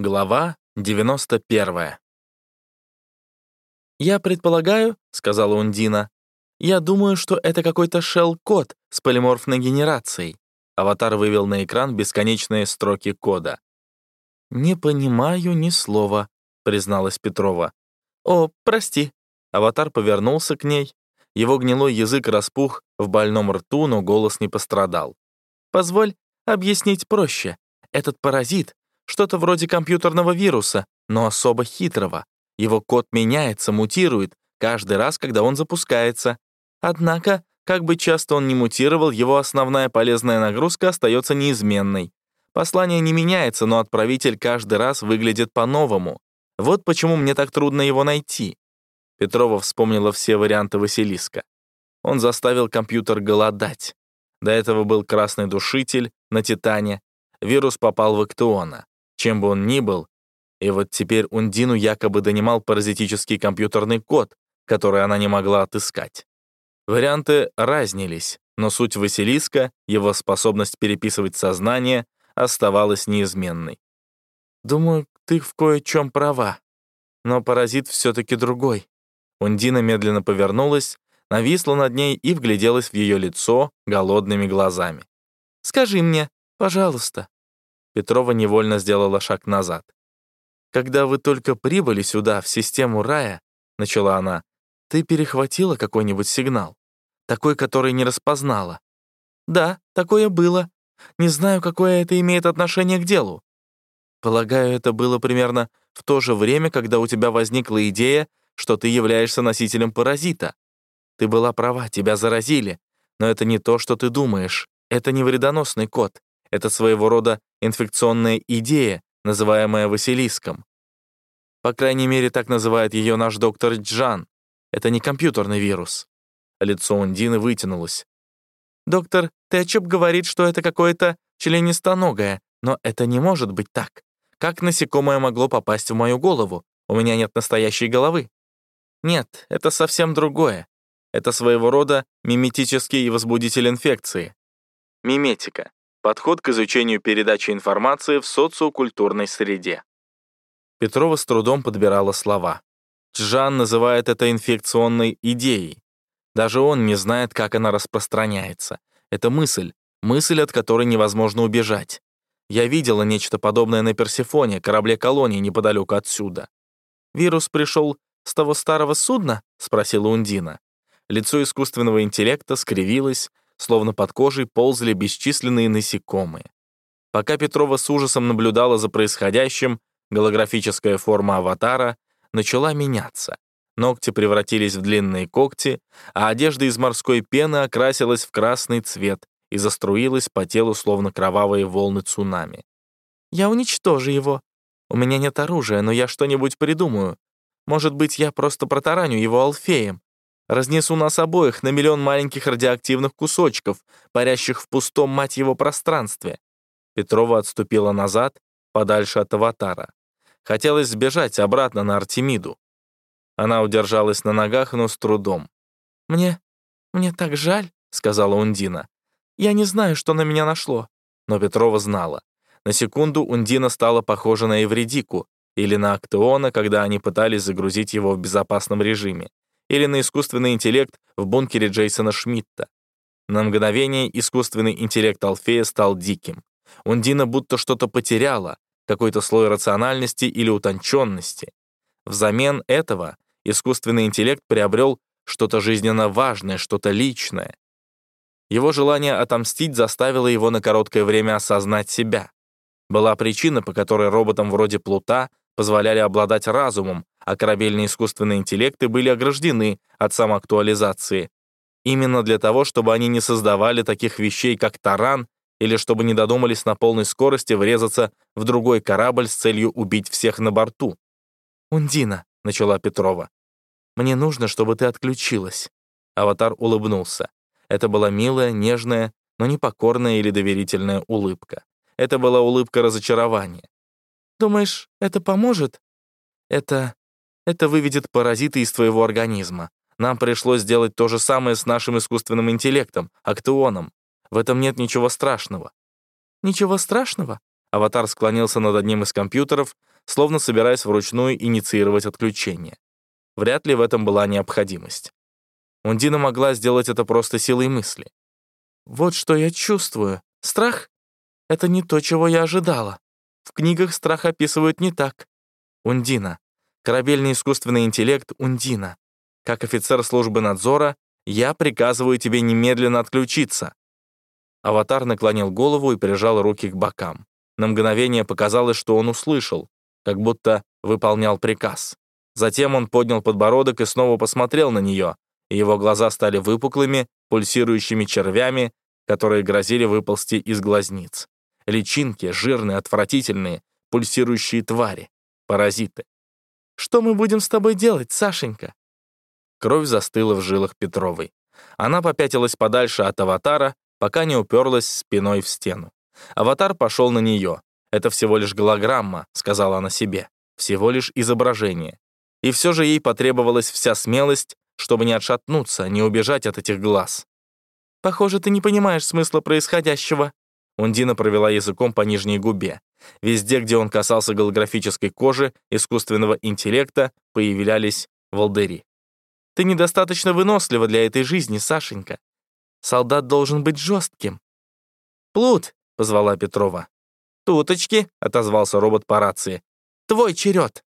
Глава 91. «Я предполагаю», — сказала Ундина, «я думаю, что это какой-то шелл-код с полиморфной генерацией». Аватар вывел на экран бесконечные строки кода. «Не понимаю ни слова», — призналась Петрова. «О, прости». Аватар повернулся к ней. Его гнилой язык распух в больном рту, но голос не пострадал. «Позволь объяснить проще. Этот паразит что-то вроде компьютерного вируса, но особо хитрого. Его код меняется, мутирует, каждый раз, когда он запускается. Однако, как бы часто он ни мутировал, его основная полезная нагрузка остается неизменной. Послание не меняется, но отправитель каждый раз выглядит по-новому. Вот почему мне так трудно его найти. Петрова вспомнила все варианты Василиска. Он заставил компьютер голодать. До этого был красный душитель на Титане. Вирус попал в Эктуона чем бы он ни был, и вот теперь Ундину якобы донимал паразитический компьютерный код, который она не могла отыскать. Варианты разнились, но суть Василиска, его способность переписывать сознание, оставалась неизменной. «Думаю, ты в кое-чем права, но паразит все-таки другой». Ундина медленно повернулась, нависла над ней и вгляделась в ее лицо голодными глазами. «Скажи мне, пожалуйста, Петрова невольно сделала шаг назад. «Когда вы только прибыли сюда, в систему рая», — начала она, «ты перехватила какой-нибудь сигнал? Такой, который не распознала?» «Да, такое было. Не знаю, какое это имеет отношение к делу». «Полагаю, это было примерно в то же время, когда у тебя возникла идея, что ты являешься носителем паразита. Ты была права, тебя заразили, но это не то, что ты думаешь. Это не вредоносный код. Это своего рода инфекционная идея, называемая Василиском. По крайней мере, так называет ее наш доктор Джан. Это не компьютерный вирус. Лицо Ундины вытянулось. «Доктор Тэтчуп говорит, что это какое-то членистоногое, но это не может быть так. Как насекомое могло попасть в мою голову? У меня нет настоящей головы». «Нет, это совсем другое. Это своего рода миметический возбудитель инфекции. Миметика Подход к изучению передачи информации в социокультурной среде. Петрова с трудом подбирала слова. Джан называет это инфекционной идеей. Даже он не знает, как она распространяется. Это мысль, мысль, от которой невозможно убежать. Я видела нечто подобное на Персефоне, корабле колонии неподалеку отсюда. «Вирус пришел с того старого судна?» — спросила Ундина. Лицо искусственного интеллекта скривилось, словно под кожей ползали бесчисленные насекомые. Пока Петрова с ужасом наблюдала за происходящим, голографическая форма аватара начала меняться. Ногти превратились в длинные когти, а одежда из морской пены окрасилась в красный цвет и заструилась по телу, словно кровавые волны цунами. «Я уничтожу его. У меня нет оружия, но я что-нибудь придумаю. Может быть, я просто протараню его алфеем. Разнесу нас обоих на миллион маленьких радиоактивных кусочков, парящих в пустом, мать его, пространстве. Петрова отступила назад, подальше от аватара. Хотелось сбежать обратно на Артемиду. Она удержалась на ногах, но с трудом. «Мне... мне так жаль», — сказала Ундина. «Я не знаю, что на меня нашло». Но Петрова знала. На секунду Ундина стала похожа на Евредику или на Актеона, когда они пытались загрузить его в безопасном режиме или на искусственный интеллект в бункере Джейсона Шмидта. На мгновение искусственный интеллект Алфея стал диким. Ундина будто что-то потеряла, какой-то слой рациональности или утонченности. Взамен этого искусственный интеллект приобрел что-то жизненно важное, что-то личное. Его желание отомстить заставило его на короткое время осознать себя. Была причина, по которой роботам вроде Плута позволяли обладать разумом, а корабельные искусственные интеллекты были ограждены от самоактуализации. Именно для того, чтобы они не создавали таких вещей, как таран, или чтобы не додумались на полной скорости врезаться в другой корабль с целью убить всех на борту. «Ундина», — начала Петрова, — «мне нужно, чтобы ты отключилась». Аватар улыбнулся. Это была милая, нежная, но не покорная или доверительная улыбка. Это была улыбка разочарования. «Думаешь, это поможет?» «Это это выведет паразиты из твоего организма. Нам пришлось сделать то же самое с нашим искусственным интеллектом, актеоном. В этом нет ничего страшного». «Ничего страшного? Аватар склонился над одним из компьютеров, словно собираясь вручную инициировать отключение. Вряд ли в этом была необходимость. Ундина могла сделать это просто силой мысли. «Вот что я чувствую. Страх — это не то, чего я ожидала. В книгах страх описывают не так. Ундина. Корабельный искусственный интеллект Ундина. Как офицер службы надзора, я приказываю тебе немедленно отключиться». Аватар наклонил голову и прижал руки к бокам. На мгновение показалось, что он услышал, как будто выполнял приказ. Затем он поднял подбородок и снова посмотрел на нее, и его глаза стали выпуклыми, пульсирующими червями, которые грозили выползти из глазниц. Личинки, жирные, отвратительные, пульсирующие твари, паразиты. «Что мы будем с тобой делать, Сашенька?» Кровь застыла в жилах Петровой. Она попятилась подальше от аватара, пока не уперлась спиной в стену. Аватар пошел на нее. «Это всего лишь голограмма», — сказала она себе. «Всего лишь изображение и все же ей потребовалась вся смелость, чтобы не отшатнуться, не убежать от этих глаз. «Похоже, ты не понимаешь смысла происходящего». Ундина провела языком по нижней губе. Везде, где он касался голографической кожи, искусственного интеллекта, появлялись волдыри. «Ты недостаточно вынослива для этой жизни, Сашенька. Солдат должен быть жестким». «Плут!» — позвала Петрова. «Туточки!» — отозвался робот по рации. «Твой черед!»